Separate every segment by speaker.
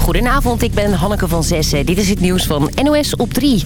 Speaker 1: Goedenavond, ik ben Hanneke van Zessen. Dit is het nieuws van NOS op 3.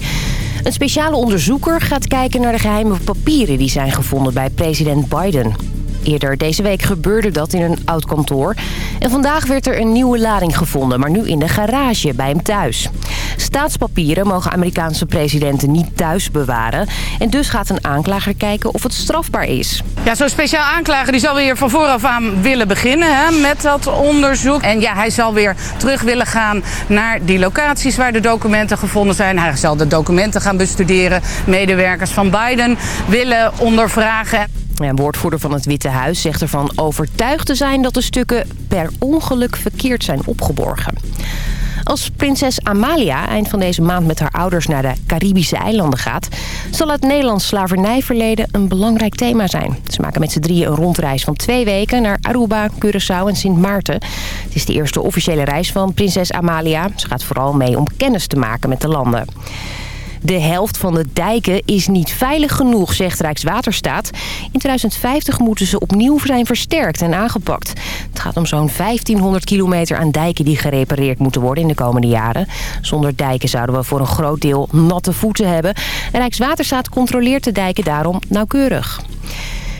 Speaker 1: Een speciale onderzoeker gaat kijken naar de geheime papieren... die zijn gevonden bij president Biden. Eerder deze week gebeurde dat in een oud kantoor. En vandaag werd er een nieuwe lading gevonden, maar nu in de garage bij hem thuis. Staatspapieren mogen Amerikaanse presidenten niet thuis bewaren. En dus gaat een aanklager kijken of het strafbaar is.
Speaker 2: Ja, zo'n speciaal aanklager die zal weer van vooraf aan willen beginnen hè, met dat onderzoek. En ja, hij zal weer terug willen gaan naar die locaties waar de documenten gevonden zijn. Hij zal de documenten gaan bestuderen. Medewerkers van Biden willen ondervragen.
Speaker 1: Een woordvoerder van het Witte Huis zegt ervan overtuigd te zijn... dat de stukken per ongeluk verkeerd zijn opgeborgen. Als prinses Amalia eind van deze maand met haar ouders naar de Caribische eilanden gaat... zal het Nederlands slavernijverleden een belangrijk thema zijn. Ze maken met z'n drieën een rondreis van twee weken naar Aruba, Curaçao en Sint Maarten. Het is de eerste officiële reis van prinses Amalia. Ze gaat vooral mee om kennis te maken met de landen. De helft van de dijken is niet veilig genoeg, zegt Rijkswaterstaat. In 2050 moeten ze opnieuw zijn versterkt en aangepakt. Het gaat om zo'n 1500 kilometer aan dijken die gerepareerd moeten worden in de komende jaren. Zonder dijken zouden we voor een groot deel natte voeten hebben. Rijkswaterstaat controleert de dijken daarom nauwkeurig.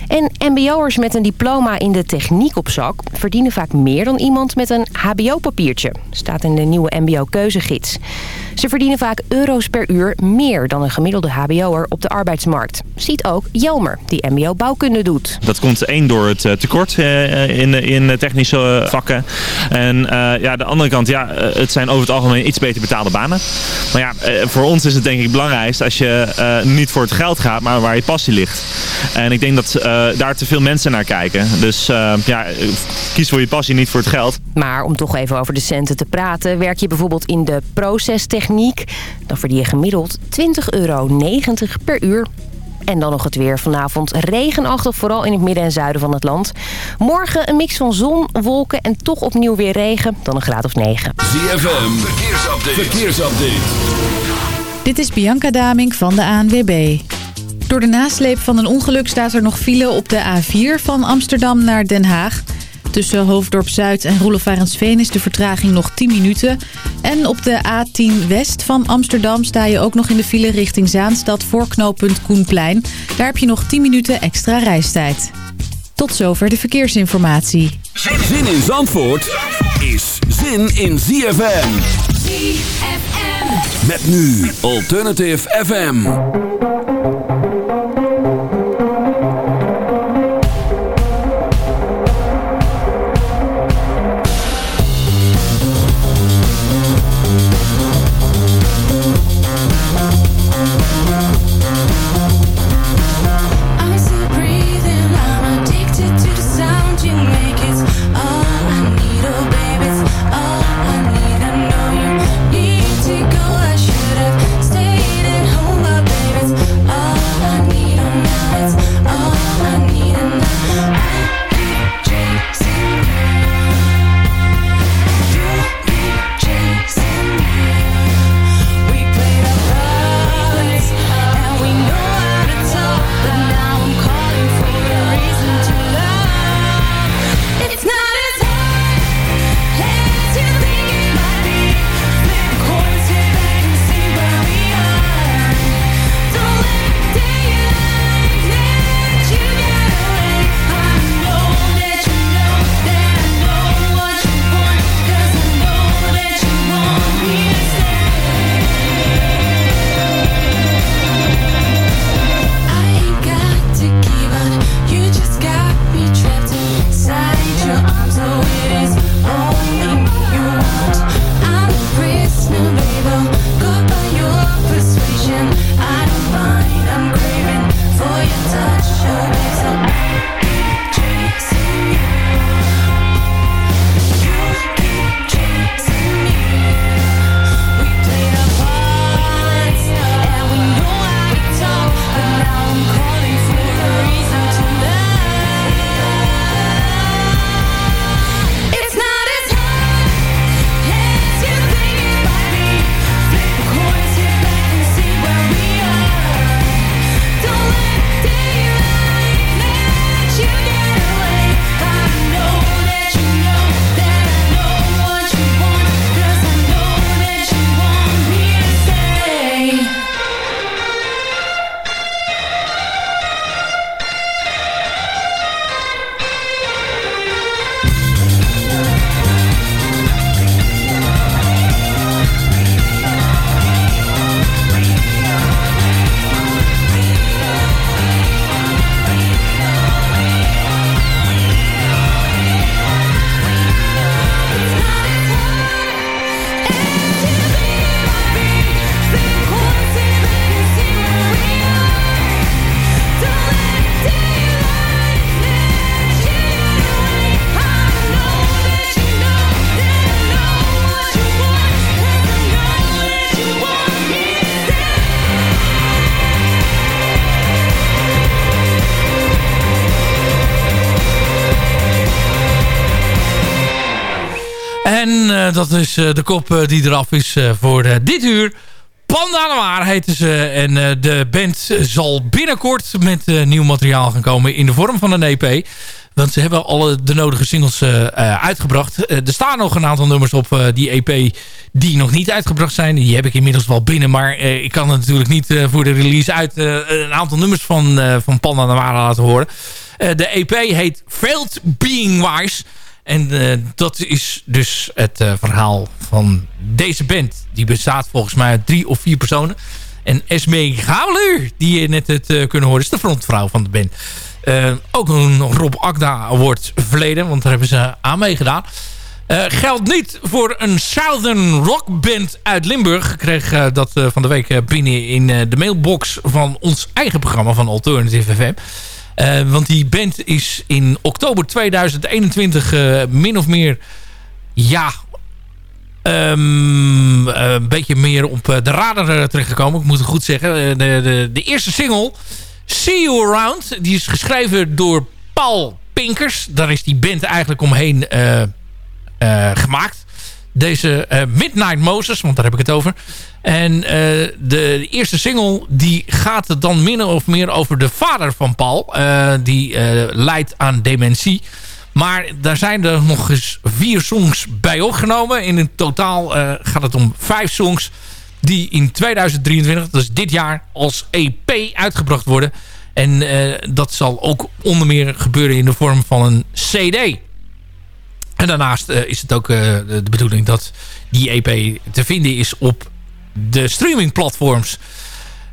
Speaker 1: En mbo'ers met een diploma in de techniek op zak... verdienen vaak meer dan iemand met een hbo-papiertje. Staat in de nieuwe mbo-keuzegids. Ze verdienen vaak euro's per uur meer dan een gemiddelde hbo'er op de arbeidsmarkt. Ziet ook Jelmer, die mbo-bouwkunde doet.
Speaker 3: Dat komt één door het eh, tekort eh, in, in technische vakken. En ja, de andere kant, ja, het zijn over het algemeen iets beter betaalde banen. Maar ja, voor ons is het denk ik belangrijkst als je niet voor het geld gaat, maar waar je passie ligt. En ik denk dat daar te veel mensen naar kijken. Dus ja, kies voor je passie, niet voor het geld.
Speaker 1: Maar om toch even over de centen te praten, werk je bijvoorbeeld in de procestechniek dan verdien je gemiddeld 20,90 euro per uur. En dan nog het weer. Vanavond regenachtig, vooral in het midden en zuiden van het land. Morgen een mix van zon, wolken en toch opnieuw weer regen. Dan een graad of 9.
Speaker 4: ZFM, verkeersupdate. verkeersupdate.
Speaker 5: Dit is Bianca Daming van de ANWB. Door de nasleep van een ongeluk staat er nog file op de A4 van Amsterdam naar Den Haag... Tussen Hoofddorp Zuid en Roelofarensveen is de vertraging nog 10 minuten. En op de A10 West van Amsterdam sta je ook nog in de file richting Zaanstad voor knooppunt Koenplein. Daar heb je nog 10 minuten extra reistijd. Tot zover de verkeersinformatie.
Speaker 4: Zin in Zandvoort is zin in ZFM. ZFM. Met nu Alternative FM.
Speaker 6: Dat is de kop die eraf is voor dit uur. Panda Noir heten ze. En de band zal binnenkort met nieuw materiaal gaan komen in de vorm van een EP. Want ze hebben alle de nodige singles uitgebracht. er staan nog een aantal nummers op die EP die nog niet uitgebracht zijn. Die heb ik inmiddels wel binnen. Maar ik kan het natuurlijk niet voor de release uit een aantal nummers van, van Panda Noir laten horen. de EP heet Failed Being Wise. En uh, dat is dus het uh, verhaal van deze band. Die bestaat volgens mij uit drie of vier personen. En Esme Gabler, die je net het uh, kunnen horen, is de frontvrouw van de band. ook een Rob Agda Award verleden, want daar hebben ze aan meegedaan. geldt niet voor een Southern Rock Band uit Limburg. Ik kreeg dat van de week binnen in de mailbox van ons eigen programma van Alternative FM. Uh, want die band is in oktober 2021 uh, min of meer... Ja, um, een beetje meer op de radar terechtgekomen. Ik moet het goed zeggen. De, de, de eerste single, See You Around... die is geschreven door Paul Pinkers. Daar is die band eigenlijk omheen gemaakt deze uh, Midnight Moses, want daar heb ik het over. En uh, de, eerste single die gaat dan min of meer over de vader van Paul. Uh, die leidt aan dementie. Maar daar zijn er nog eens vier songs bij opgenomen. In het totaal gaat het om vijf songs die in 2023, dus dit jaar, als EP uitgebracht worden. En dat zal ook onder meer gebeuren in de vorm van een CD. En daarnaast uh, is het ook uh, de bedoeling dat die EP te vinden is op de streamingplatforms.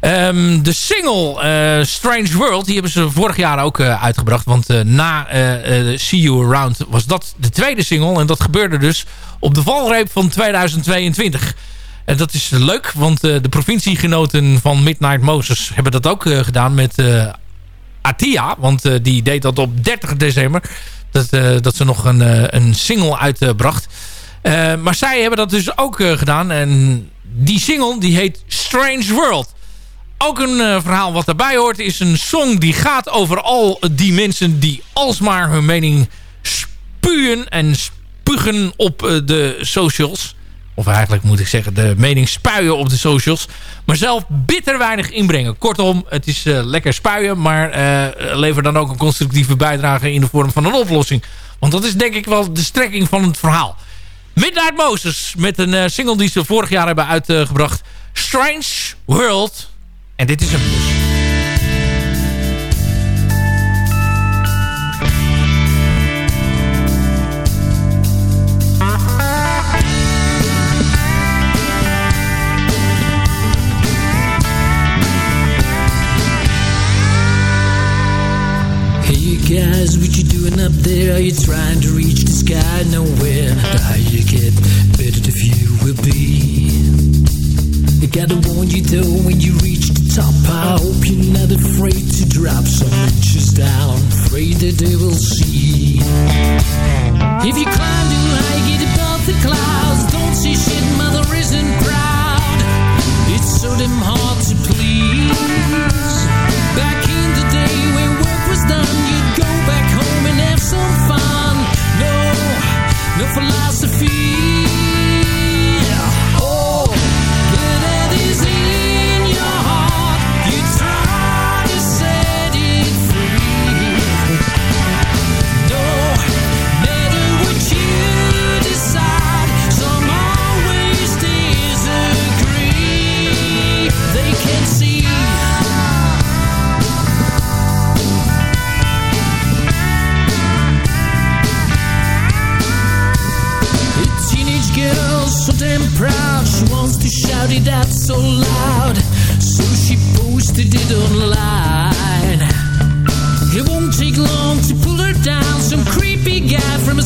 Speaker 6: Um, de single uh, Strange World, die hebben ze vorig jaar ook uitgebracht. Want na See You Around was dat de tweede single. En dat gebeurde dus op de valreep van 2022. En dat is leuk, want de provinciegenoten van Midnight Moses hebben dat ook gedaan met Atia. Want die deed dat op 30 december. Dat, uh, dat ze nog een, uh, een single uitbracht. Uh, maar zij hebben dat dus ook gedaan. En die single die heet Strange World. Ook een verhaal wat daarbij hoort is een song die gaat over al die mensen die alsmaar hun mening spuwen en spugen op de socials. Of eigenlijk moet ik zeggen de mening spuien op de socials. Maar zelf bitter weinig inbrengen. Kortom, het is uh, lekker spuien. Maar uh, lever dan ook een constructieve bijdrage in de vorm van een oplossing. Want dat is denk ik wel de strekking van het verhaal. Midnight Moses met een uh, single die ze vorig jaar hebben uitgebracht. Strange World. En dit is hem dus.
Speaker 7: You trying to reach the sky? Nowhere. The higher you get, better the view will be. I gotta warn you though, when you reach the top, I hope you're not afraid to drop some inches down. Afraid that they will see. If you climb too high, get above the clouds. Don't see shit, mother isn't proud. It's so damn hard to please. To shout out so loud? So she posted it online. It won't take long to pull her down. Some creepy guy from a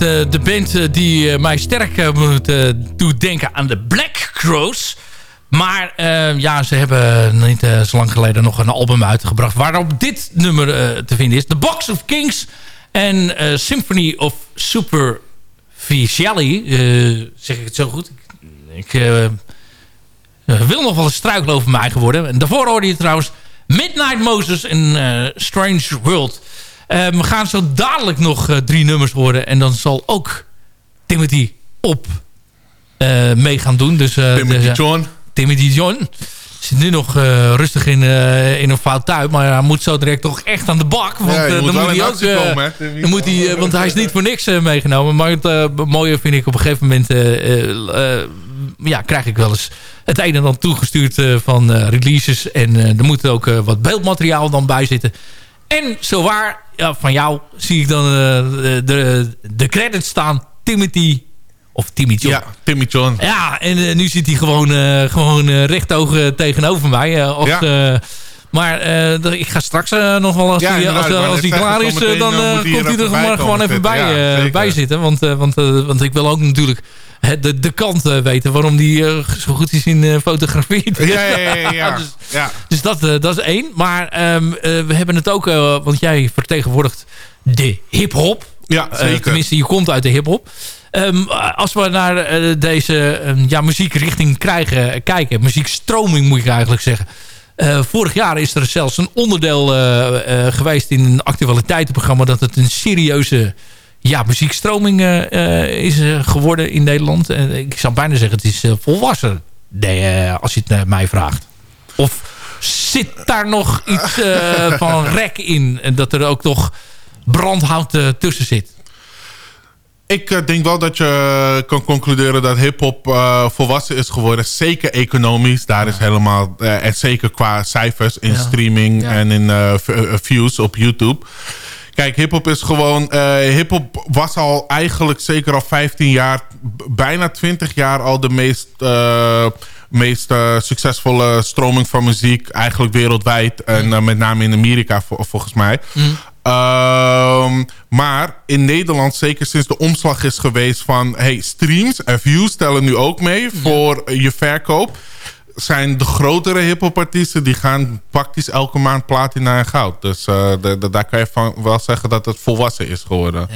Speaker 6: de band eh, die eh, mij sterk eh, moet, eh, doet denken aan de Black Crows. Maar eh, ja, ze hebben niet eh, zo lang geleden nog een album uitgebracht... waarop dit nummer eh, te vinden is. The Box of Kings en eh, Symphony of Superficiality. eh zeg ik het zo goed? Ik eh, eh, wil nog wel eens struikelen over mijn eigen woorden. En daarvoor hoorde je trouwens Midnight Moses eh, Strange World... Eh, we gaan zo dadelijk nog eh, drie nummers horen. En dan zal ook Timothy op eh, mee gaan doen. Dus, eh,
Speaker 8: Timothy
Speaker 6: dus,
Speaker 8: John.
Speaker 6: Timothy John. Zit nu nog rustig in, in een fout tuin. Maar hij moet zo direct toch echt aan de bak. Want
Speaker 8: Ja, je moet
Speaker 6: dan moet hij ook...
Speaker 8: komen,
Speaker 6: dan moet hij, want hij is niet voor niks meegenomen. Maar het mooie vind ik op een gegeven moment... ja, krijg ik wel eens het een en dan toegestuurd van releases. En er moet ook wat beeldmateriaal dan bij zitten. En zowaar ja, van jou zie ik dan eh, de, de credits staan. Timothy of Timmy John.
Speaker 8: Ja, Timmy John.
Speaker 6: Ja, en eh, nu zit hij gewoon, eh gewoon eh, tegenover mij. als,
Speaker 8: Ja.
Speaker 6: eh, maar ik ga straks nog wel, als
Speaker 8: Ja,
Speaker 6: als, hij klaar is, dan komt hij
Speaker 8: er
Speaker 6: er gewoon even bij,
Speaker 8: zitten. Ja,
Speaker 6: bij zitten. Want, want, want ik wil ook natuurlijk de, de kant eh, weten waarom die eh, zo goed is in eh, fotografie.
Speaker 8: Ja, ja, ja. ja,
Speaker 6: dus,
Speaker 8: ja.
Speaker 6: dus dat, dat is één. Maar ehm, eh, we hebben het ook, want jij vertegenwoordigt de hip-hop.
Speaker 8: Ja, zeker.
Speaker 6: tenminste, je komt uit de hip-hop. Ehm, als we naar deze ehm, ja, muziekrichting krijgen, kijken, muziekstroming moet ik eigenlijk zeggen. Vorig jaar is er zelfs een onderdeel geweest in een actualiteitenprogramma... dat het een serieuze ja, muziekstroming eh, eh, is eh, geworden in Nederland. En ik zou bijna zeggen, het is volwassen, nee, als je het mij vraagt. Of zit daar nog iets van rek in? En dat er ook nog brandhout tussen zit?
Speaker 9: Ik denk wel dat je kan concluderen dat hip-hop volwassen is geworden. Zeker economisch. Daar is helemaal. en zeker qua cijfers in
Speaker 6: Ja.
Speaker 9: streaming
Speaker 6: Ja.
Speaker 9: en in views op YouTube. Kijk, hip-hop is gewoon. eh hip-hop was al eigenlijk zeker al 15 jaar, bijna 20 jaar al de meest. eh, meest eh, succesvolle stroming van muziek eigenlijk wereldwijd en eh, met name in Amerika vol- volgens mij. Ehm, maar in Nederland, zeker sinds de omslag is geweest van... hey, streams en views tellen nu ook mee voor je verkoop... zijn de grotere hiphopartiesten... die gaan praktisch elke maand platina en goud. Dus eh, daar kan je van wel zeggen dat het volwassen is geworden.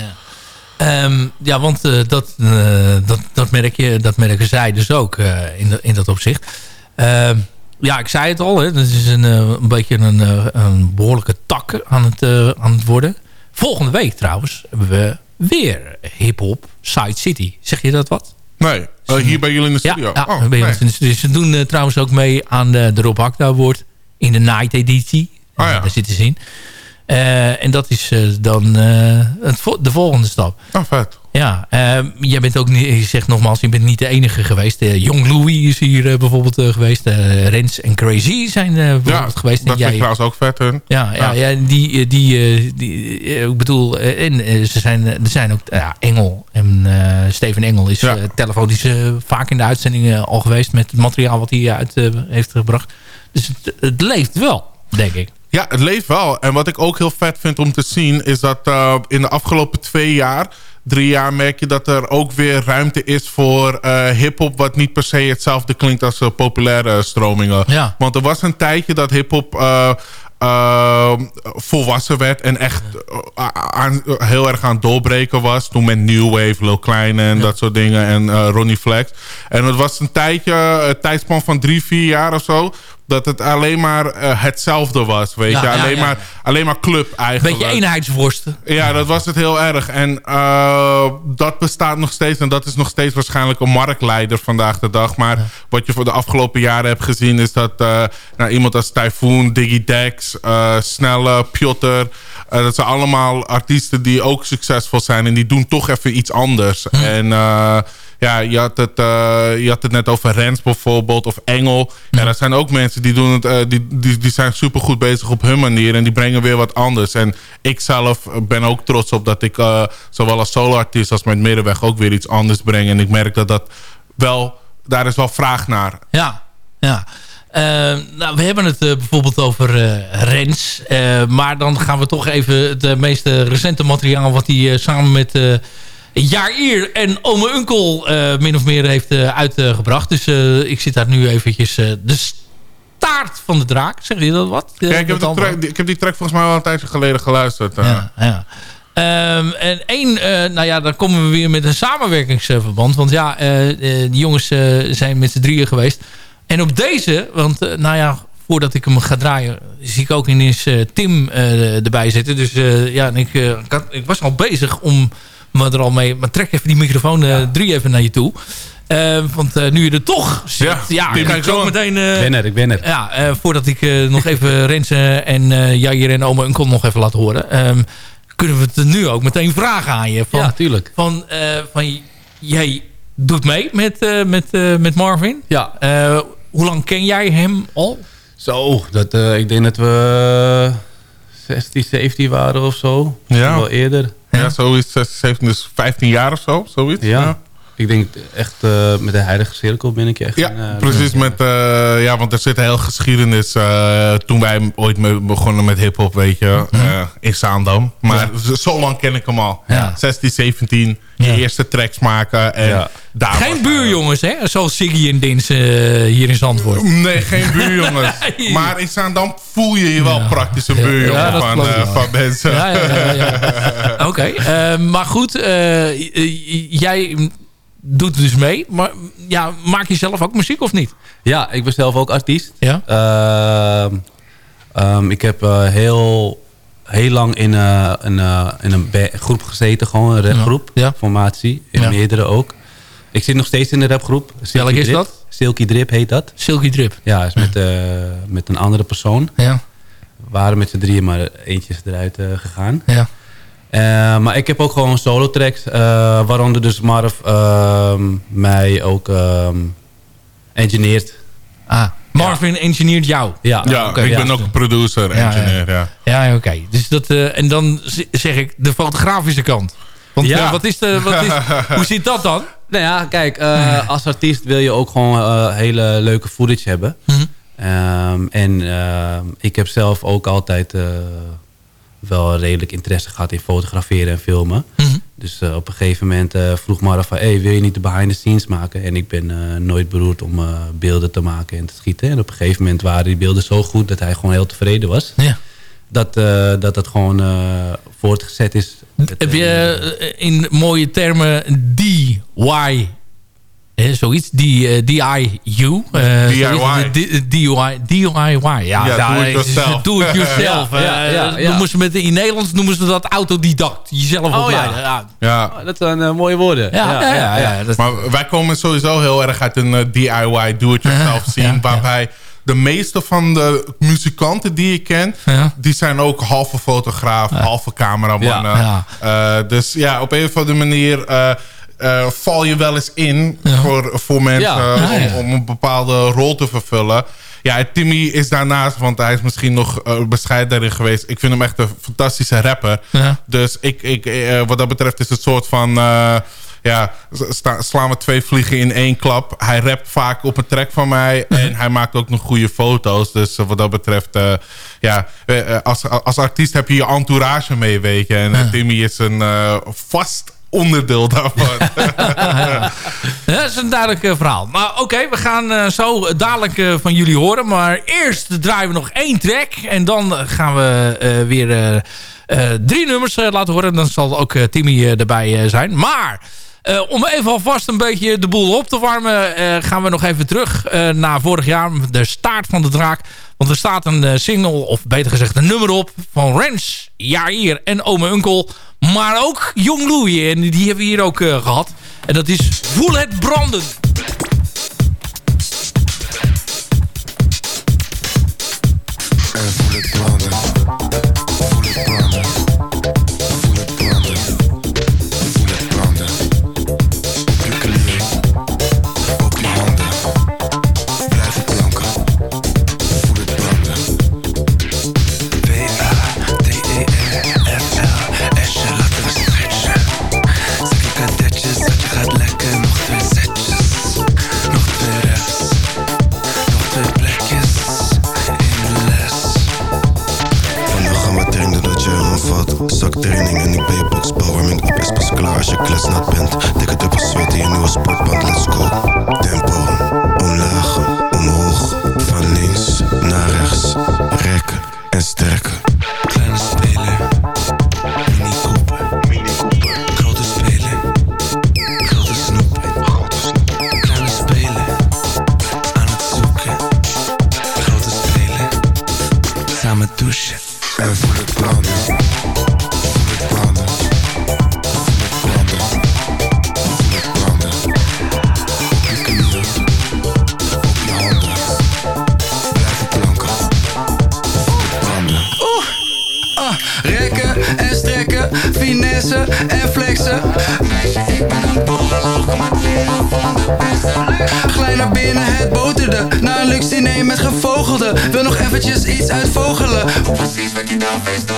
Speaker 6: Ehm, ja, want eh, dat, eh, dat, dat, merk je, dat merken zij dus ook in, in dat opzicht. Ehm, ja, ik zei het al. Hè, dat is een, een beetje een, een behoorlijke tak aan het, aan het worden. Volgende week trouwens hebben we weer hip-hop Side City. Zeg je dat wat?
Speaker 9: Nee, eh, hier bij jullie in de
Speaker 6: Ja,
Speaker 9: studio.
Speaker 6: ja
Speaker 9: Oh,
Speaker 6: bij ons
Speaker 9: nee.
Speaker 6: in de studio. Ze doen eh, trouwens ook mee aan de, de Rob Hakda Award in de Night editie.
Speaker 9: Oh ja.
Speaker 6: Daar zitten ze in. Eh, en dat is eh, dan eh, het, vo- de volgende stap.
Speaker 9: Oh, vet.
Speaker 6: Ja, jij bent ook niet, je zegt nogmaals, je bent niet de enige geweest. Young Louis is hier bijvoorbeeld geweest. Rens en Crazy zijn
Speaker 9: Ja,
Speaker 6: bijvoorbeeld geweest. En
Speaker 9: dat vind ik
Speaker 6: jij,
Speaker 9: trouwens ook vet hun.
Speaker 6: ja, ja, ja, die, die, die ik bedoel, en ze zijn, er zijn ook, ja, Engel en Steven Engel is telefonisch vaak in de uitzending eh, al geweest met het materiaal wat hij uit heeft gebracht. Dus het, het leeft wel, denk ik.
Speaker 9: Ja, het leeft wel. En wat ik ook heel vet vind om te zien... is dat eh, in de afgelopen twee jaar, drie jaar... merk je dat er ook weer ruimte is voor eh hip-hop... wat niet per se hetzelfde klinkt als eh, populaire stromingen.
Speaker 6: Ja.
Speaker 9: Want er was een tijdje dat hip-hop... eh, volwassen werd en echt aan, heel erg aan het doorbreken was. Toen met New Wave, Lil Kleine en dat soort dingen. En Ronnie Flex. En het was een tijdje, een tijdspan van drie, vier jaar of zo... dat het alleen maar eh, hetzelfde was, weet
Speaker 6: Ja,
Speaker 9: je. Alleen,
Speaker 6: ja.
Speaker 9: Maar, alleen maar club eigenlijk.
Speaker 6: Beetje eenheidsworsten.
Speaker 9: Ja, dat was het heel erg. En eh, dat bestaat nog steeds. En dat is nog steeds waarschijnlijk een marktleider vandaag de dag. Maar wat je voor de afgelopen jaren hebt gezien... is dat eh, nou, iemand als Typhoon, Diggy Dex, Snelle, Piotr... dat zijn allemaal artiesten die ook succesvol zijn. En die doen toch even iets anders. En... eh, ja, je had, het, eh, je had het net over Rens bijvoorbeeld, of Engel. Ja, dat zijn ook mensen die, doen het, eh, die, die, die zijn supergoed bezig op hun manier. En die brengen weer wat anders. En ik zelf ben ook trots op dat ik eh, zowel als soloartiest als met Middenweg ook weer iets anders breng. En ik merk dat dat wel, daar is wel vraag naar.
Speaker 6: Ja, ja. Eh, nou, we hebben het eh, bijvoorbeeld over eh, Rens. Eh, maar dan gaan we toch even het eh, meest eh, recente materiaal... wat hij eh, samen met eh Jair en Ome Unkel eh, min of meer heeft eh, uitgebracht. Dus eh, ik zit daar nu eventjes... de staart van de draak, zeg je dat wat?
Speaker 9: Kijk, ik heb, de track, ik heb die track volgens mij wel een tijdje geleden geluisterd.
Speaker 6: ja, ja. Ehm, en één, nou ja, dan komen we weer met een samenwerkingsverband. Want ja, die jongens zijn met z'n drieën geweest. En op deze, want nou ja, voordat ik hem ga draaien... zie ik ook ineens eh, Tim erbij zitten. Dus ja, en ik, ik, had- ik was al bezig om me er al mee... Maar trek even die microfoon eh, drie even naar je toe. Eh, want eh, nu je er toch zit...
Speaker 9: Ja,
Speaker 6: Ja,
Speaker 9: Tim,
Speaker 6: ga ik
Speaker 9: zo.
Speaker 6: meteen... eh,
Speaker 10: Ik ben er, ik ben er.
Speaker 6: ja, eh, voordat ik eh, nog even Rensen en eh Jair en Ome Unkel nog even laat horen... ehm, kunnen we het nu ook meteen vragen aan je. Van,
Speaker 10: Ja, tuurlijk.
Speaker 6: Van, eh, van, jij doet mee met, eh, met, eh, met Marvin.
Speaker 10: Ja.
Speaker 6: Eh, hoe lang ken jij hem al?
Speaker 10: Zo, dat, eh, ik denk dat we 16, 17 waren of zo.
Speaker 9: Ja.
Speaker 10: Wel eerder.
Speaker 9: Ja, zoiets, 16, 17, dus 15 jaar of zo, zoiets.
Speaker 10: Ja. Ik denk echt eh, met de heilige cirkel ben ik echt.
Speaker 9: Ja,
Speaker 10: een, eh,
Speaker 9: precies. Met, eh, ja, want er zit heel geschiedenis eh, toen wij ooit me- begonnen met hip-hop, weet je, eh, in Zaandam. Maar zo- zo lang ken ik hem al.
Speaker 6: Ja.
Speaker 9: 16, 17, je
Speaker 6: Ja.
Speaker 9: eerste tracks maken. En
Speaker 10: Ja.
Speaker 9: daar
Speaker 6: Geen buurjongens, hè? Zoals Siggy en Dins eh, hier in Zandvoort.
Speaker 9: Nee, geen buurjongens.
Speaker 6: Nee.
Speaker 9: Maar in Zaandam voel je je wel praktisch een buurjongen van, eh, van mensen.
Speaker 6: Ja, ja, ja. ja. Oké, eh, maar goed. eh, jij doet dus mee. Maar ja, maak je zelf ook muziek of niet?
Speaker 10: Ja, ik ben zelf ook artiest.
Speaker 6: Ja.
Speaker 10: Ehm, ehm, ik heb eh, heel, heel lang in, eh, een, eh, in een groep gezeten. Gewoon een rapgroep.
Speaker 6: Ja.
Speaker 10: Formatie. In
Speaker 6: Ja.
Speaker 10: meerdere ook. Ik zit nog steeds in de rapgroep.
Speaker 6: Welke is
Speaker 10: Drip.
Speaker 6: dat?
Speaker 10: Silky Drip heet dat.
Speaker 6: Silky Drip.
Speaker 10: Ja, is met, met een andere persoon.
Speaker 6: Ja.
Speaker 10: We waren met z'n drieën, maar eentje is eruit gegaan.
Speaker 6: Ja.
Speaker 10: Eh, maar ik heb ook gewoon solo tracks. eh, waaronder dus Marv ehm, mij ook ehm engineert.
Speaker 6: Ah, Marvin engineert jou.
Speaker 10: Ja,
Speaker 9: Ja,
Speaker 6: oké,
Speaker 9: ik
Speaker 6: ja.
Speaker 9: ben ook producer,
Speaker 6: Ja,
Speaker 9: engineer, ja.
Speaker 6: Ja, oké. Dus dat, eh, en dan zeg ik de fotografische kant. Want
Speaker 10: Ja.
Speaker 6: wat is de, wat is, hoe zit dat dan?
Speaker 10: Nou ja, kijk, eh, als artiest wil je ook gewoon hele leuke footage hebben.
Speaker 6: Mhm.
Speaker 10: Ehm, en ehm, ik heb zelf ook altijd eh, wel redelijk interesse gehad in fotograferen en filmen.
Speaker 6: Mhm.
Speaker 10: Dus eh, op een gegeven moment eh, vroeg Mara van... Hey, wil je niet de behind the scenes maken? En ik ben eh, nooit beroerd om beelden te maken en te schieten. En op een gegeven moment waren die beelden zo goed... dat hij gewoon heel tevreden was.
Speaker 6: Ja.
Speaker 10: Dat, dat het gewoon voortgezet is.
Speaker 6: Heb je in mooie termen DIY, zoiets, die, eh, DIU. eh,
Speaker 9: DIY.
Speaker 6: DIY. DIY, ja.
Speaker 9: Ja,
Speaker 6: daar
Speaker 9: do it
Speaker 6: is-
Speaker 9: yourself.
Speaker 6: Do it yourself.
Speaker 10: Ja, ja,
Speaker 6: eh,
Speaker 10: ja, ja.
Speaker 6: Noemen ze met, in Nederlands noemen ze dat autodidact. Jezelf
Speaker 10: Oh,
Speaker 6: opleiden.
Speaker 10: ja.
Speaker 6: Ja.
Speaker 9: ja.
Speaker 10: oh, dat zijn eh, mooie woorden.
Speaker 6: Ja, ja, ja,
Speaker 9: Maar wij komen sowieso heel erg uit een eh, DIY, do-it-yourself scene.
Speaker 6: ja,
Speaker 9: waarbij de meeste van de muzikanten die ik ken...
Speaker 6: Ja.
Speaker 9: die zijn ook halve fotograaf, halve cameraman.
Speaker 6: Ja,
Speaker 9: Eh, dus ja, op een of andere manier... eh, eh, val je wel eens in voor, voor mensen
Speaker 10: Ja.
Speaker 9: eh,
Speaker 6: Ja.
Speaker 9: Om, om een bepaalde rol te vervullen. Ja, Timmy is daarnaast, want hij is misschien nog bescheiden daarin geweest. Ik vind hem echt een fantastische rapper. Dus ik, ik, wat dat betreft is het soort van... ja, slaan we twee vliegen in één klap. Hij rapt vaak op een track van mij. En hij maakt ook nog goede foto's. Dus wat dat betreft... ja, als, als artiest heb je je entourage mee, weet je. En Timmy is een eh, vast onderdeel daarvan.
Speaker 6: Ja, dat is een duidelijk eh, verhaal. Maar oké, we gaan eh, zo dadelijk eh, van jullie horen. Maar eerst draaien we nog één track. En dan gaan we weer drie nummers laten horen. Dan zal ook Timmy erbij zijn. Maar om even alvast een beetje de boel op te warmen... eh, gaan we nog even terug eh, naar vorig jaar. De staart van de draak. Want er staat een eh, single, of beter gezegd een nummer op... van Rens, Jair en Ome Unkel. Maar ook Jong Louie. En die hebben we hier ook eh, gehad. En dat is Voel het branden.
Speaker 11: Omvat Zak training en je boxbal Warming up is pas klaar als je kletsnat bent. Dikke dubbel zweet in je nieuwe sportband, let's go. Tempo, omlaag, omhoog. Van links naar rechts. Rekken en sterken
Speaker 12: precies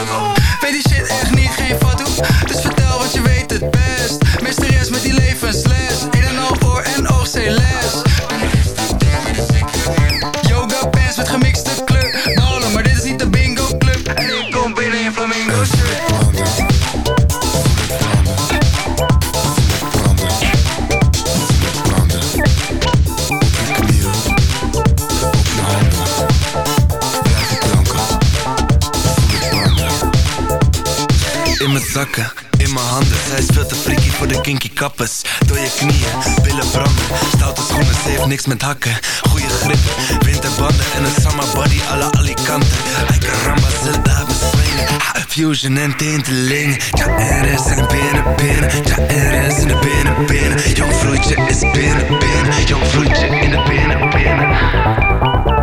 Speaker 13: niks met hakken. Goeie grip, winterbanden en een summer body à la Alicante. Hij kan ramba, ze bezwingen. Ha, Fusion en tinteling. Ja, er is een binnen, binnen. Ja, er is een binnen, binnen. Jong vloeitje is binnen, binnen. Jong vloeitje in de binnen, binnen.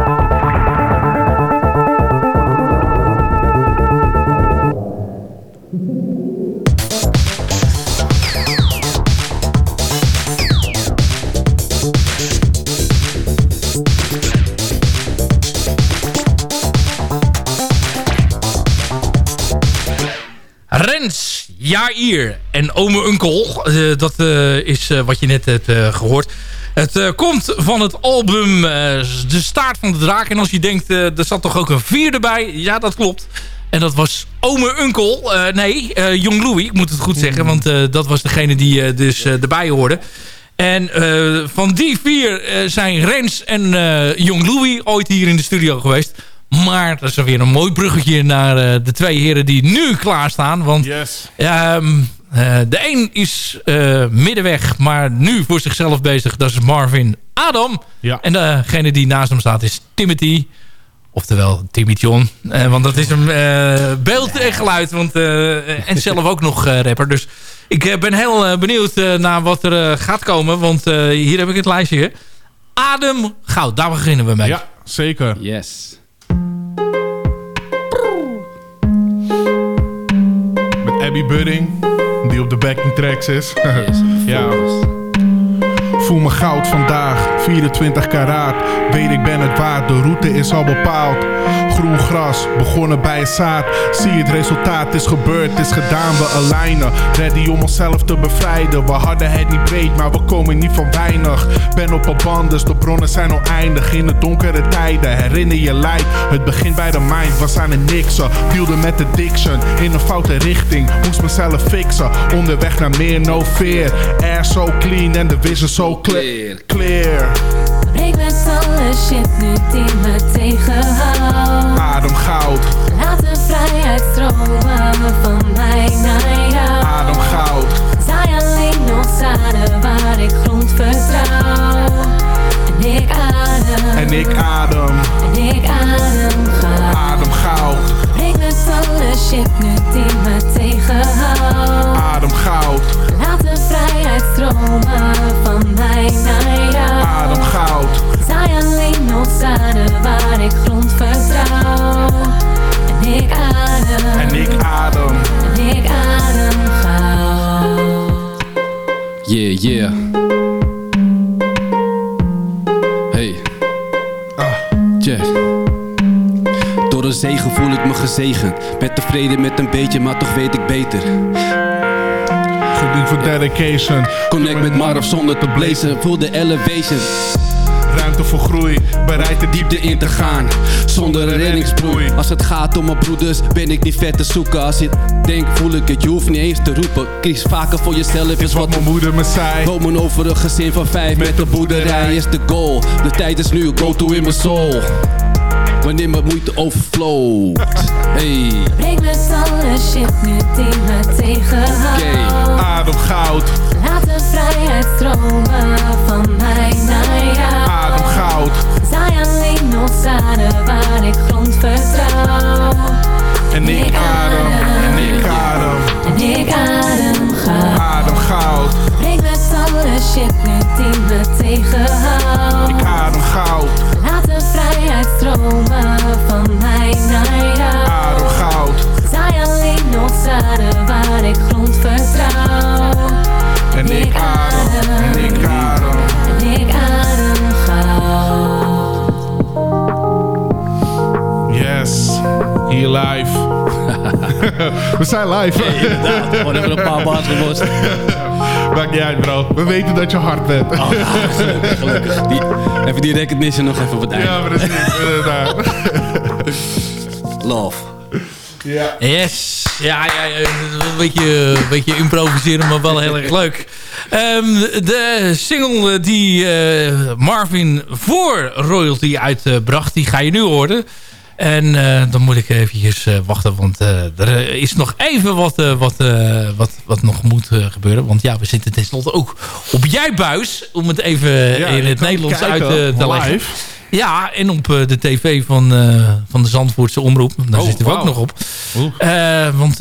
Speaker 6: Rens, Jair en Ome Unkel. Eh, dat eh, is eh, wat je net hebt eh, gehoord. Het komt van het album De Staart van de Draak. En als je denkt, er zat toch ook een vierde bij? Ja, dat klopt. En dat was Ome Unkel. Nee, Jong Louis, ik moet het goed zeggen. Want dat was degene die dus erbij hoorde. En van die vier zijn Rens en Jong Louis ooit hier in de studio geweest. Maar dat is weer een mooi bruggetje naar eh, de twee heren die nu klaarstaan. Want ehm, eh, de een is eh, middenweg, maar nu voor zichzelf bezig. Dat is Marvin Adam. En degene die naast hem staat is Timothy. Oftewel Timmy John. Eh, want dat is een eh, beeld en geluid. Want, eh, en zelf ook nog eh, rapper. Dus ik ben heel benieuwd naar wat er gaat komen. Want eh, hier heb ik het lijstje. Adem Goud, daar beginnen we mee.
Speaker 8: Ja, zeker.
Speaker 14: Yes.
Speaker 8: Abby Budding, die op de backing tracks is. ja. Voel me goud vandaag, 24 karaat. Weet ik ben het waard, de route is al bepaald. Groen gras, begonnen bij een zaad. Zie het resultaat, het is gebeurd, het is gedaan. We alignen, ready om onszelf te bevrijden. We hadden het niet breed, maar we komen niet van weinig. Ben op een band, dus de bronnen zijn oneindig. In de donkere tijden, herinner je lijf. Het begint bij de mind, we zijn een niksen. Dealde met addiction, in een foute richting. Moest mezelf fixen, onderweg naar meer, no fear. Air so clean en de vision so clear. clear.
Speaker 15: Ik ben alle shit nu die me tegenhoudt.
Speaker 8: Adem goud,
Speaker 15: Laat de vrijheid stromen van mij naar jou.
Speaker 8: adem goud.
Speaker 15: Zij alleen nog zaden waar
Speaker 14: Yeah, yeah. Hey. Check. Door de zegen voel ik me gezegend. Ben tevreden met een beetje, maar toch weet ik beter.
Speaker 8: Gediend voor dedication.
Speaker 14: Connect met Marv zonder te blazen. Voel de elevation.
Speaker 8: Ruimte voor groei, bereid de
Speaker 14: diepte in te gaan. Zonder een reddingsbroei. Als het gaat om mijn broeders, ben ik niet vet te zoeken. Als je denkt, voel ik het, je hoeft niet eens te roepen. Kies vaker voor jezelf, is wat
Speaker 8: mijn moeder me zei.
Speaker 14: Wonen over een gezin van vijf met de boerderij is de goal. De tijd is nu, go to in mijn soul. Wanneer mijn moeite overflowt. Hey.
Speaker 15: Ik ben alle shit nu die me tegenhoudt.
Speaker 8: Adem goud,
Speaker 15: Laat de vrijheid stromen van mij naar jou.
Speaker 8: adem goud.
Speaker 15: Zij alleen nog zaden waar ik grond vertrouw.
Speaker 8: En ik adem, en ik adem,
Speaker 15: En ik adem goud.
Speaker 8: adem goud.
Speaker 15: Ik ben alle shit nu die me tegenhoudt.
Speaker 8: Ik adem goud,
Speaker 15: Laat de vrijheid stromen van mij naar jou.
Speaker 8: adem goud.
Speaker 15: Zij alleen nog zaden waar ik grond vertrouw.
Speaker 8: En ik adem, en ik adem.
Speaker 15: En ik adem
Speaker 8: hier live. We zijn live.
Speaker 14: Ja, inderdaad. Gewoon even een paar bars gelost.
Speaker 8: Maakt niet uit, bro. We weten dat je hard bent.
Speaker 14: Oh, gelukkig, gelukkig. Die, even die recognition nog even op het einde.
Speaker 8: Ja, precies. inderdaad.
Speaker 14: Love.
Speaker 8: Ja.
Speaker 6: Yes. Ja, ja, ja, een beetje, een beetje improviseren, maar wel heel erg leuk. Ehm, de single die eh, Marvin voor Royalty uitbracht, die ga je nu horen. En eh, dan moet ik eventjes eh, wachten, want eh, er is nog even wat, wat, wat, wat nog moet gebeuren. Want ja, we zitten tenslotte ook op jij buis, om het even
Speaker 8: Ja,
Speaker 6: in het Nederlands
Speaker 8: kijken,
Speaker 6: uit te leggen. Ja, en op de tv van, van de Zandvoortse Omroep. Daar
Speaker 8: Oh,
Speaker 6: zitten we ook nog op. Want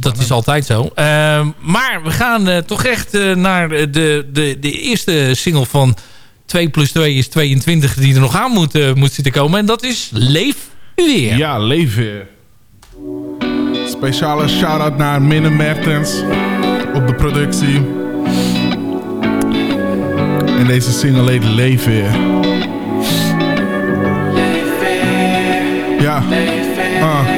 Speaker 6: dat is altijd zo. Maar we gaan toch echt naar de, de, de eerste single van 2 plus 2 is 22 die er nog aan moet, moet zitten komen. En dat is Leef Weer.
Speaker 8: Ja, leef weer. Speciale shout-out naar Minne Mertens op de productie. En deze single heet Leef weer. Ja. Ah.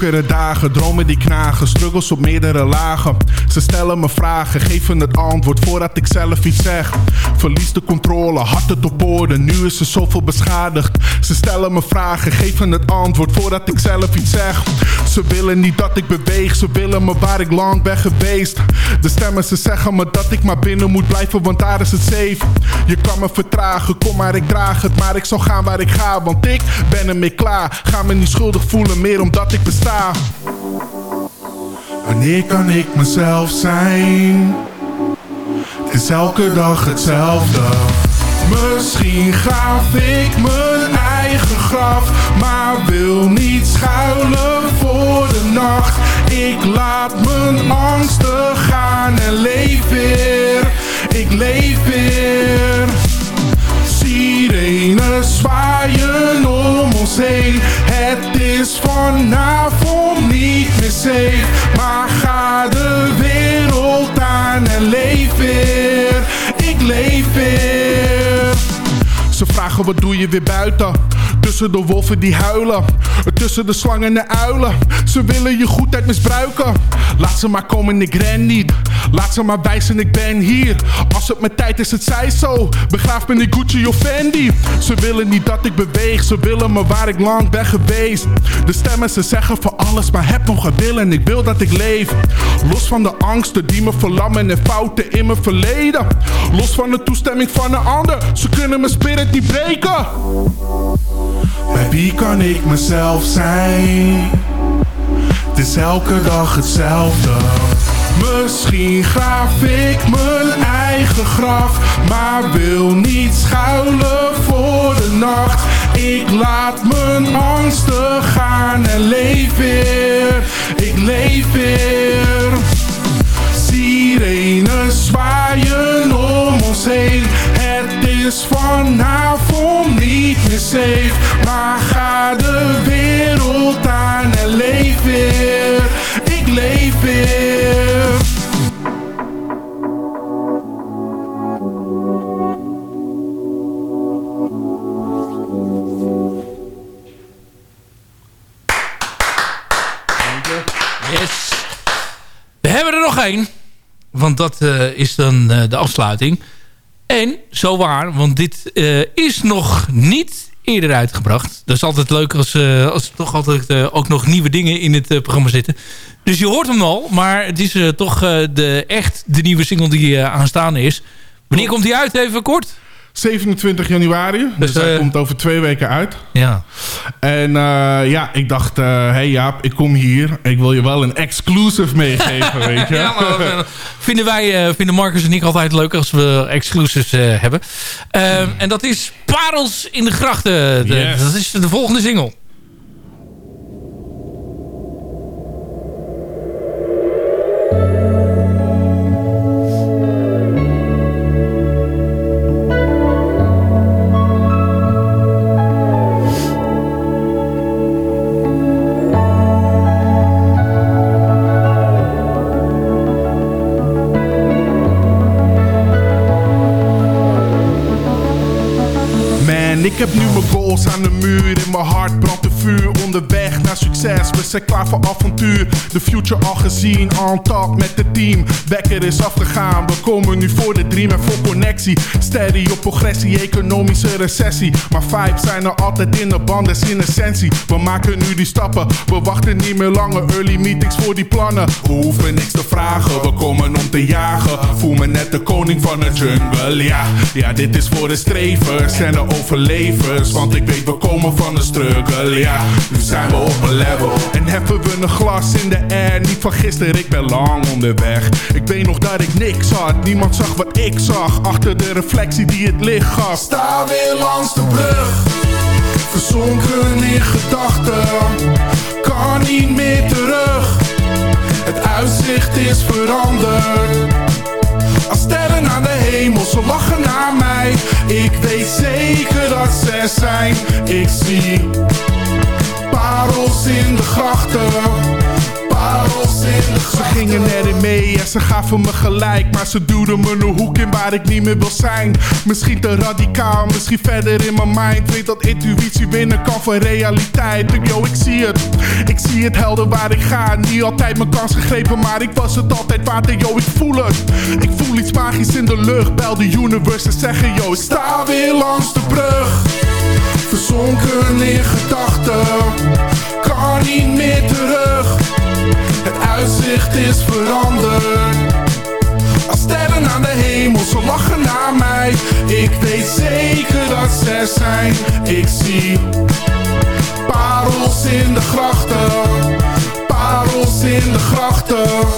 Speaker 8: Donkere dagen, dromen die knagen, struggles op meerdere lagen. Ze stellen me vragen, geven het antwoord voordat ik zelf iets zeg. Verlies de controle, had het op orde, nu is er zoveel beschadigd. Ze stellen me vragen, geven het antwoord voordat ik zelf iets zeg. Ze willen niet dat ik beweeg, ze willen me waar ik lang ben geweest. De stemmen, ze zeggen me dat ik maar binnen moet blijven, want daar is het safe. Je kan me vertragen, kom maar ik draag het, maar ik zal gaan waar ik ga, want ik ben ermee klaar. Ga me niet schuldig voelen, meer omdat ik besta. Wanneer kan ik mezelf zijn? Het is elke dag hetzelfde. Misschien graaf ik mijn eigen graf, maar wil niet schuilen voor de nacht. Ik laat mijn angsten gaan en leef weer. Ik leef weer. Sirenes zwaaien om ons heen. Het is vanavond niet meer safe. Maar ga de wereld aan en leef weer. Ik leef weer. Ze vragen wat doe je weer buiten? Tussen de wolven die huilen. Tussen de slangen en uilen. Ze willen je goedheid misbruiken. Laat ze maar komen, ik ren niet. Laat ze maar wijzen, ik ben hier. Als het mijn tijd is, het zij zo. Begraaf me in Gucci of Fendi. Ze willen niet dat ik beweeg. Ze willen me waar ik lang ben geweest. De stemmen, ze zeggen voor alles. Maar heb nog een wil en ik wil dat ik leef. Los van de angsten die me verlammen en fouten in mijn verleden. Los van de toestemming van een ander. Ze kunnen mijn spirit niet breken. Bij wie kan ik mezelf zijn? Het is elke dag hetzelfde. Misschien graaf ik mijn eigen graf, maar wil niet schuilen voor de nacht. Ik laat mijn angsten gaan en leef weer. Ik leef weer. Sirenes zwaaien om ons heen. Het is vanavond niet meer safe. Maar ga de wereld aan en leef weer. Ik leef weer.
Speaker 6: Hebben er nog één. Want dat eh, is dan eh, de afsluiting. En zo waar, want dit eh, is nog niet eerder uitgebracht. Dat is altijd leuk als, als er toch altijd ook nog nieuwe dingen in het programma zitten. Dus je hoort hem al, maar het is toch de, echt de nieuwe single die aanstaande is. Wanneer komt die uit, even kort?
Speaker 8: 27 januari, dus,
Speaker 6: Dus,
Speaker 8: hij
Speaker 6: eh,
Speaker 8: komt over twee weken uit.
Speaker 6: Ja.
Speaker 8: En eh, ja, ik dacht, hé hey Jaap, ik kom hier. Ik wil je wel een exclusive meegeven, weet je.
Speaker 6: Ja, maar, eh, vinden wij, eh, vinden Marcus en ik altijd leuk als we exclusives eh, hebben. Ehm, en dat is Parels in de Grachten. De-
Speaker 8: Yes.
Speaker 6: Dat is de volgende single.
Speaker 8: De future al gezien, on top met het team. Wekker is afgegaan, we komen nu voor de dream en voor connectie. Steady op progressie, economische recessie. Maar vibes zijn er altijd in de band, is in essentie. We maken nu die stappen, we wachten niet meer langer. Early meetings voor die plannen. We hoeven niks te vragen, we komen om te jagen. Voel me net de koning van de jungle, ja. Ja, dit is voor de strevers en de overlevers. Want ik weet, we komen van de struggle, ja. Nu zijn we op een level en heffen we een glas in de air. Niet van gisteren, ik ben lang onderweg. Ik weet nog dat ik niks had, niemand zag wat ik zag. Achter de reflectie die het licht gaf. Sta weer langs de brug, verzonken in gedachten. Kan niet meer terug, het uitzicht is veranderd. Als sterren aan de hemel, ze lachen naar mij. Ik weet zeker dat ze er zijn. Ik zie parels in de grachten. Ze gingen erin mee en ze gaven me gelijk. Maar ze duwden me een hoek in waar ik niet meer wil zijn. Misschien te radicaal, misschien verder in mijn mind. Weet dat intuïtie winnen kan van realiteit. Yo, ik zie het. Ik zie het helder waar ik ga. Niet altijd mijn kans gegrepen, maar ik was het altijd waard. En yo, ik voel het. Ik voel iets magisch in de lucht. Bel de universe en zeggen, yo, ik sta weer langs de brug. Verzonken in gedachten. Kan niet meer terug. Uitzicht is veranderd. Als sterren aan de hemel, ze lachen naar mij. Ik weet zeker dat ze zijn. Ik zie parels in de grachten. Parels in de grachten.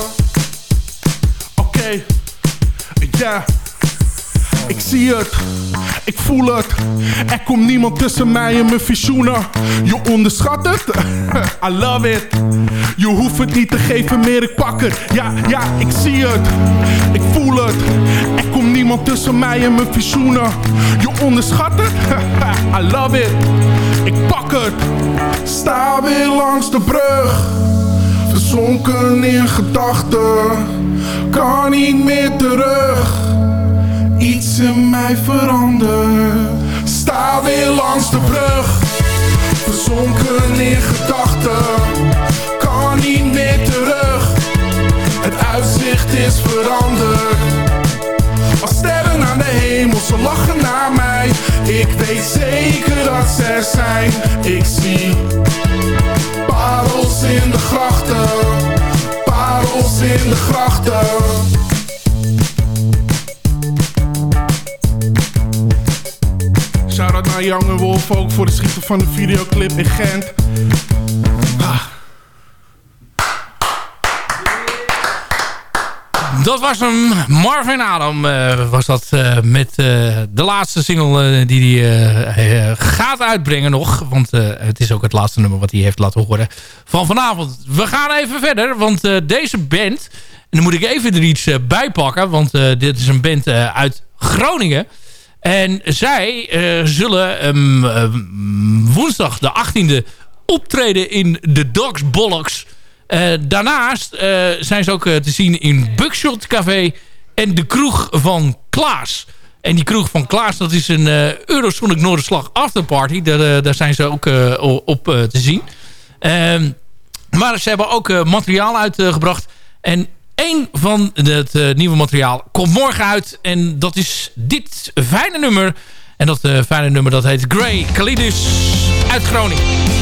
Speaker 8: Oké, ja. Ik zie het, ik voel het. Er komt niemand tussen mij en mijn visioenen. Je onderschat het, I love it. Je hoeft het niet te geven meer, ik pak het. Ja, ja, ik zie het, ik voel het. Er komt niemand tussen mij en mijn visioenen. Je onderschat het, I love it. Ik pak het, sta weer langs de brug. Verzonken in gedachten, kan niet meer terug iets in mij verandert. Sta weer langs de brug, verzonken in gedachten. Kan niet meer terug, het uitzicht is veranderd. Als sterren aan de hemel, ze lachen naar mij. Ik weet zeker dat ze er zijn. Ik zie parels in de grachten, parels in de grachten. Young Wolf ook voor de schieten van de videoclip in Gent. Ah.
Speaker 6: Dat was hem. Marvin Adam eh, was dat eh, met eh, de laatste single die hij gaat uitbrengen nog. Want het is ook het laatste nummer wat hij heeft laten horen van vanavond. We gaan even verder, want deze band... En dan moet ik even er iets bij pakken, want dit is een band uit Groningen. En zij eh, zullen ehm, ehm, woensdag de 18e optreden in de Dogs Bollocks... Eh, daarnaast eh, zijn ze ook te zien in Buckshot Café en de kroeg van Klaas. En die kroeg van Klaas, dat is een Eurosonic Noorderslag afterparty. Daar, daar zijn ze ook op te zien. Ehm, maar ze hebben ook materiaal uitgebracht. en één van het eh, nieuwe materiaal komt morgen uit. En dat is dit fijne nummer. En dat eh, fijne nummer dat heet Grey Kalidis uit Groningen.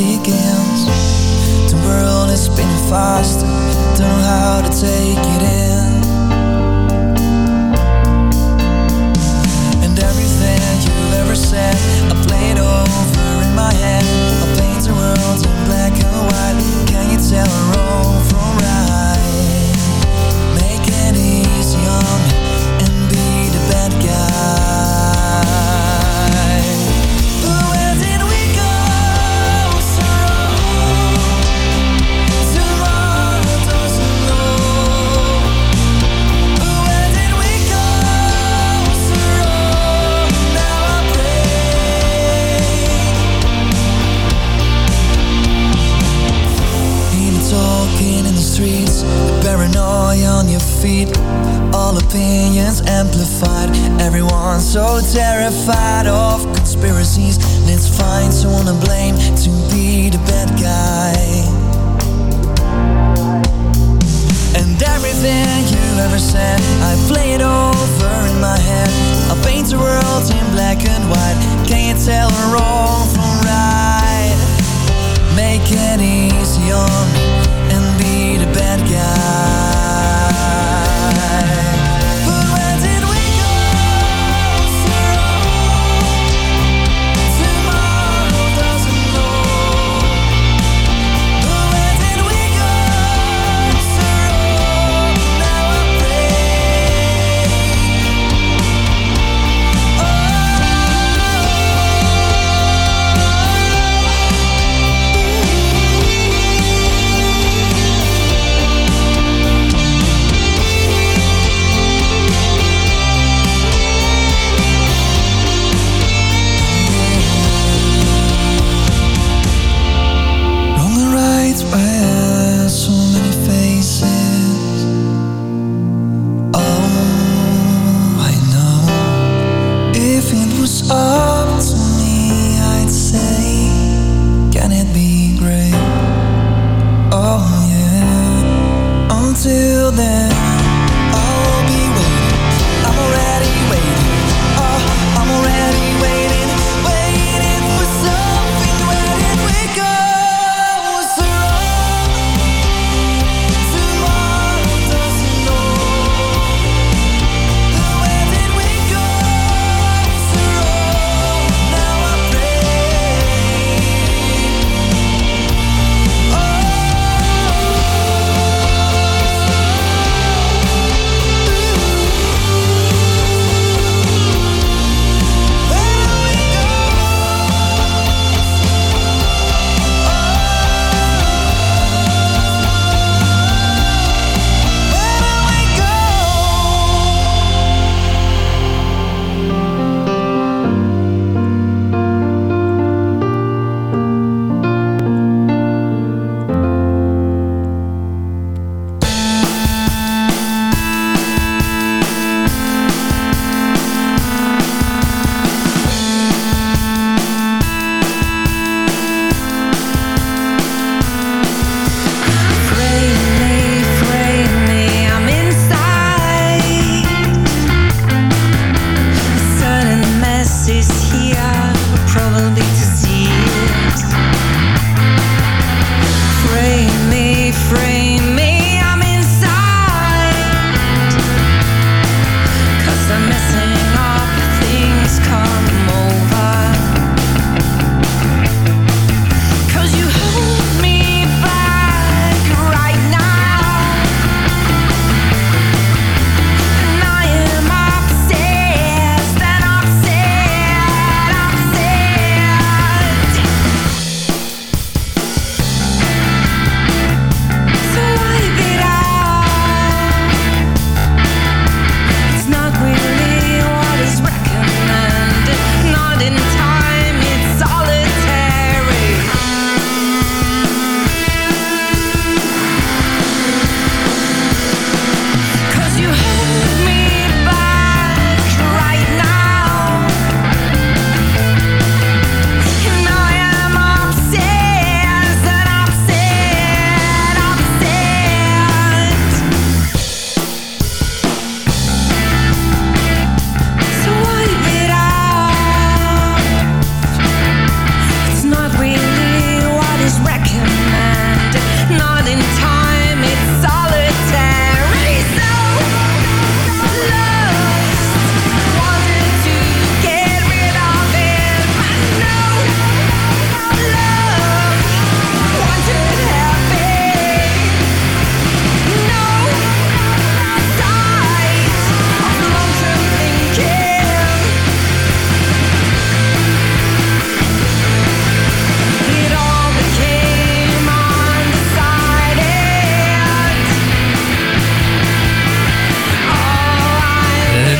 Speaker 16: Begins. The world is spinning faster, don't know how to take beat.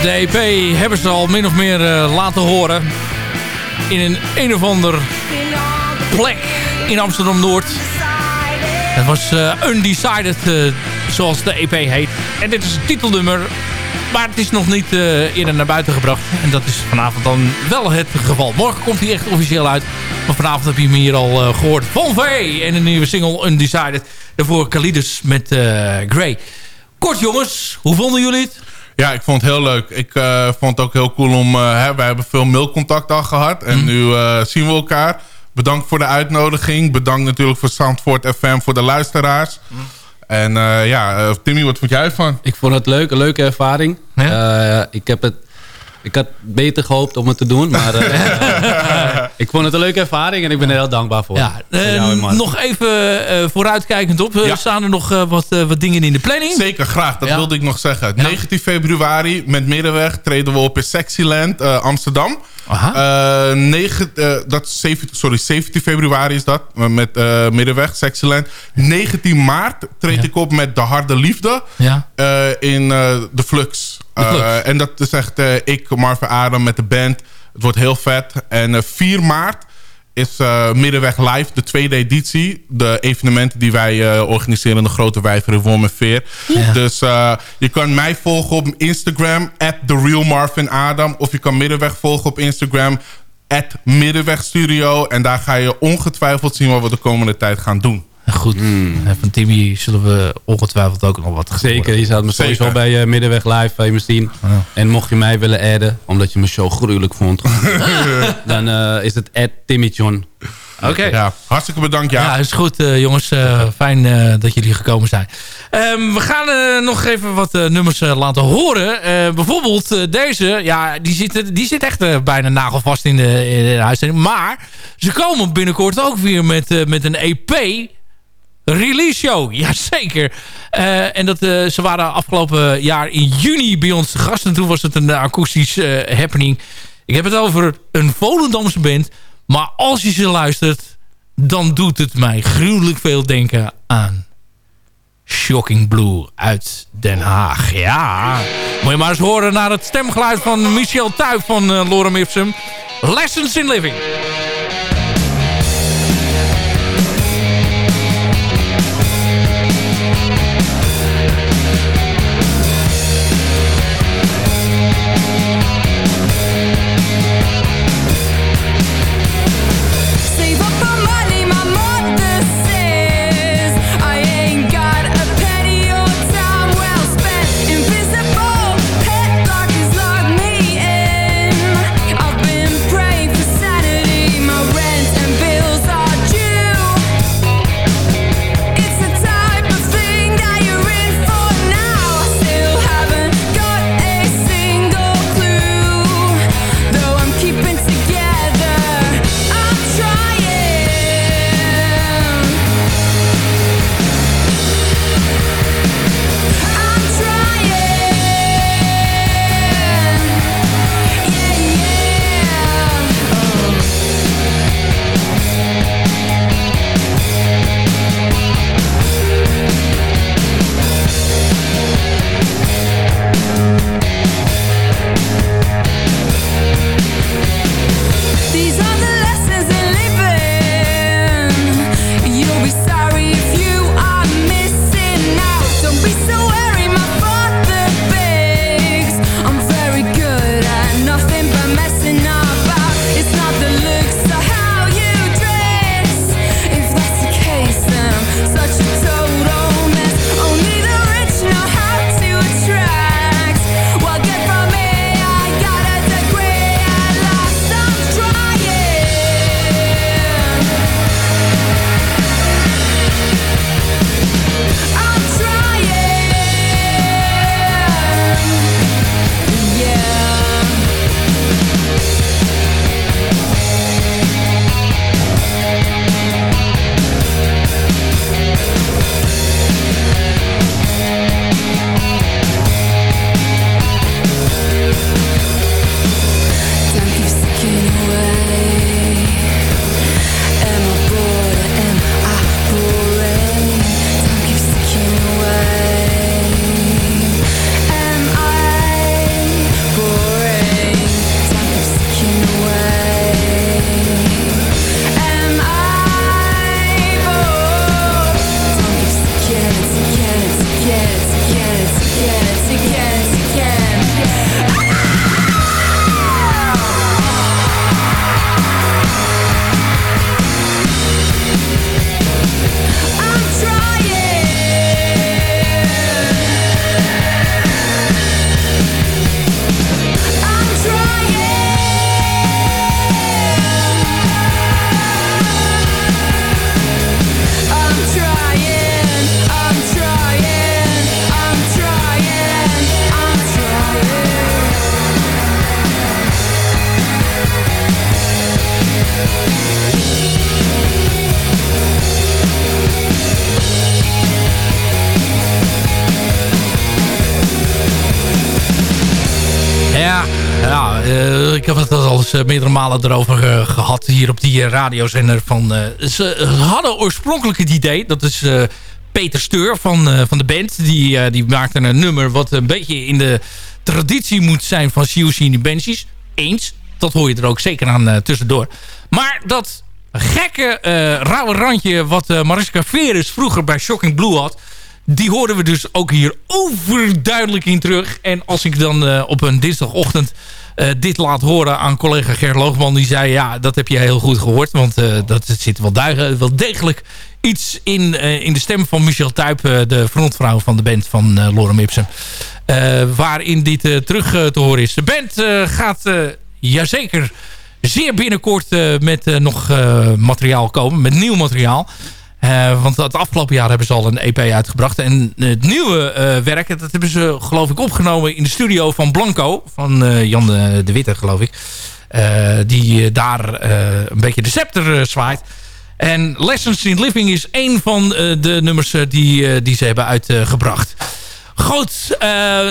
Speaker 6: De EP hebben ze al min of meer eh, laten horen. In een een of ander plek in Amsterdam-Noord. Het was eh, Undecided, eh, zoals de EP heet. En dit is het titelnummer, maar het is nog niet eerder naar buiten gebracht. En dat is vanavond dan wel het geval. Morgen komt hij echt officieel uit. Maar vanavond heb je hem hier al eh, gehoord. Von V en een nieuwe single Undecided. Daarvoor Kalides met Grey. Kort jongens, hoe vonden jullie het?
Speaker 9: Ja, ik vond het heel leuk. Ik eh, vond het ook heel cool om... eh, hè, wij hebben veel mailcontact al gehad. En nu eh, zien we elkaar. Bedankt voor de uitnodiging. Bedankt natuurlijk voor Zandvoort FM, voor de luisteraars. En eh, ja, Timmy, wat vond jij ervan?
Speaker 10: Ik vond het leuk, een leuke ervaring. Eh, ik heb het... Ik had beter gehoopt om het te doen, maar eh, ik vond het een leuke ervaring en ik ben er heel dankbaar voor.
Speaker 6: Ja,
Speaker 10: Voor
Speaker 6: eh,
Speaker 10: Mark.
Speaker 6: nog even eh, vooruitkijkend op. Eh, Staan er nog eh, wat, wat dingen in de planning?
Speaker 9: Zeker, graag. Dat wilde ik nog zeggen. 19 februari met Middenweg treden we op in Sexyland Amsterdam. Eh, negen, eh, dat is 17, sorry, 17 februari is dat. Met eh, Middenweg, Sexyland. 19 maart treed ik op met De Harde Liefde.
Speaker 6: Ja.
Speaker 9: in de Flux.
Speaker 6: De Flux.
Speaker 9: En dat is echt ik, Marvin Adam met de band. Het wordt heel vet. En eh, 4 maart is eh, Middenweg Live, de tweede editie. De evenementen die wij eh, organiseren in de Grote Wijver in Worm en Veer.
Speaker 6: Ja.
Speaker 9: Dus eh, je kan mij volgen op Instagram, at TheRealMarvinAdam. Of je kan Middenweg volgen op Instagram, at Middenweg Studio. En daar ga je ongetwijfeld zien wat we de komende tijd gaan doen.
Speaker 6: Goed. Eh, Van Timmy zullen we ongetwijfeld ook nog wat gaan
Speaker 10: Zeker, je zou me
Speaker 9: Zeker.
Speaker 10: sowieso bij eh, Middenweg Live bij me zien. En mocht je mij willen adden, omdat je mijn show gruwelijk vond... dan eh, is het at Timmy John.
Speaker 6: Oké.
Speaker 9: Ja, hartstikke bedankt, ja.
Speaker 6: Ja, is goed eh, jongens. Eh, fijn eh, dat jullie gekomen zijn. Ehm, we gaan eh, nog even wat eh, nummers eh, laten horen. Eh, bijvoorbeeld eh, deze. Ja, die zit, die zit echt eh, bijna nagelvast in de, in de uitzending. Maar ze komen binnenkort ook weer met, eh, met een EP release show. Jazeker. Eh en dat, eh, ze waren afgelopen jaar in juni bij ons te. En toen was het een akoestisch eh, happening. Ik heb het over een Volendamse band. Maar als je ze luistert, dan doet het mij gruwelijk veel denken aan Shocking Blue uit Den Haag. Ja, moet je maar eens horen naar het stemgeluid van Michel Tuyf van Lorem Ipsum. Lessons in Living. Ik heb het al eens eh, meerdere malen erover eh, gehad hier op die eh, radiozender. Van, ze hadden oorspronkelijk het idee, dat is Peter Steur van, van de band. Die, die maakte een nummer wat een beetje in de traditie moet zijn van Siouxsie en de Banshees. Eens, dat hoor je er ook zeker aan tussendoor. Maar dat gekke, rauwe randje wat Mariska Veres vroeger bij Shocking Blue had... die hoorden we dus ook hier overduidelijk in terug. En als ik dan op een dinsdagochtend dit laat horen aan collega Ger Loogman... die zei, ja, dat heb je heel goed gehoord. Want eh, dat zit wel, wel degelijk iets in, eh, in de stem van Michel Tuyp... eh, de frontvrouw van de band van eh, Lorem Ipsum. eh, waarin dit eh, terug eh, te horen is. De band eh, gaat, eh jazeker, zeer binnenkort eh, met eh, nog eh, materiaal komen. Met nieuw materiaal. Eh, want het afgelopen jaar hebben ze al een EP uitgebracht. En het nieuwe eh, werk, dat hebben ze geloof ik opgenomen in de studio van Blanco. Van eh, Jan de, Witte, geloof ik. Die daar een beetje de scepter zwaait. En Lessons in Living is één van de nummers die, die ze hebben uitgebracht. Goed,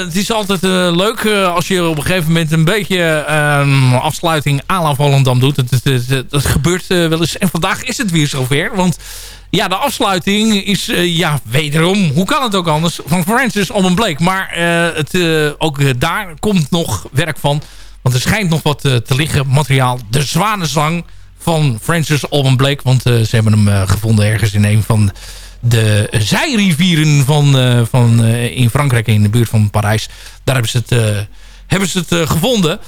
Speaker 6: het is altijd leuk als je op een gegeven moment een beetje eh, afsluiting à la doet. Het- het gebeurt wel eens. En vandaag is het weer zover. Want ja, de afsluiting is eh, ja, wederom, hoe kan het ook anders, van Francis om een Blake. Maar eh, het, eh, ook daar komt nog werk van. Want er schijnt nog wat te liggen, materiaal. De Zwanenzang van Francis Alban Blake. Want ze hebben hem gevonden ergens in een van de zijrivieren van, van, in Frankrijk, in de buurt van Parijs. Daar hebben ze het, hebben ze het gevonden.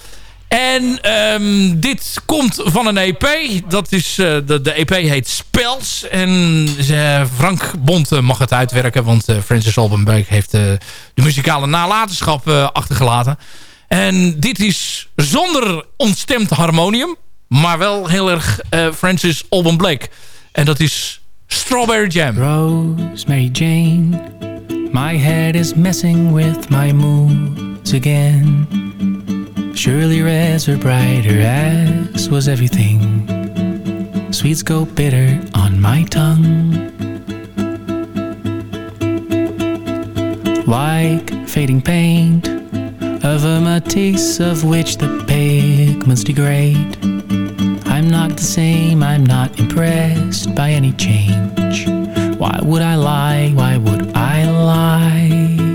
Speaker 6: En ehm, dit komt van een EP. Dat is, eh, de, de EP heet Spels. En eh, Frank Bont eh, mag het uitwerken. Want Francis Blake heeft de muzikale nalatenschap achtergelaten. En dit is zonder ontstemd harmonium. Maar wel heel erg Francis Alban Blake. En dat is Strawberry Jam.
Speaker 7: Rosemary Jane, my head is messing with my moods again. Surely reds were brighter, as was everything. Sweets go bitter on my tongue. Like fading paint of a Matisse of which the pigments degrade. I'm not the same, I'm not impressed by any change. Why would I lie? Why would I lie?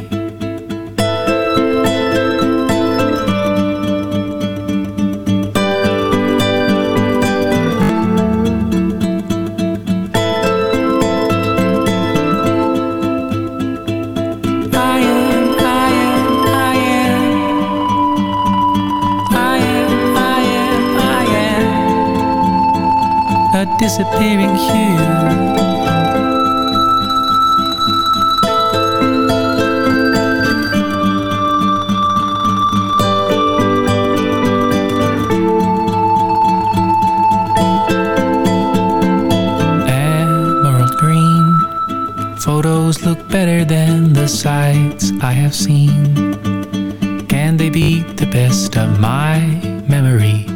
Speaker 7: A disappearing hue. Emerald green. Photos look better than the sights I have seen. Can they beat the best of my memories?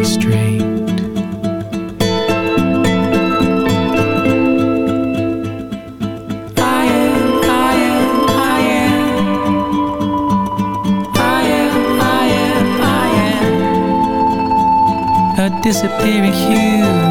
Speaker 4: Eric Hughes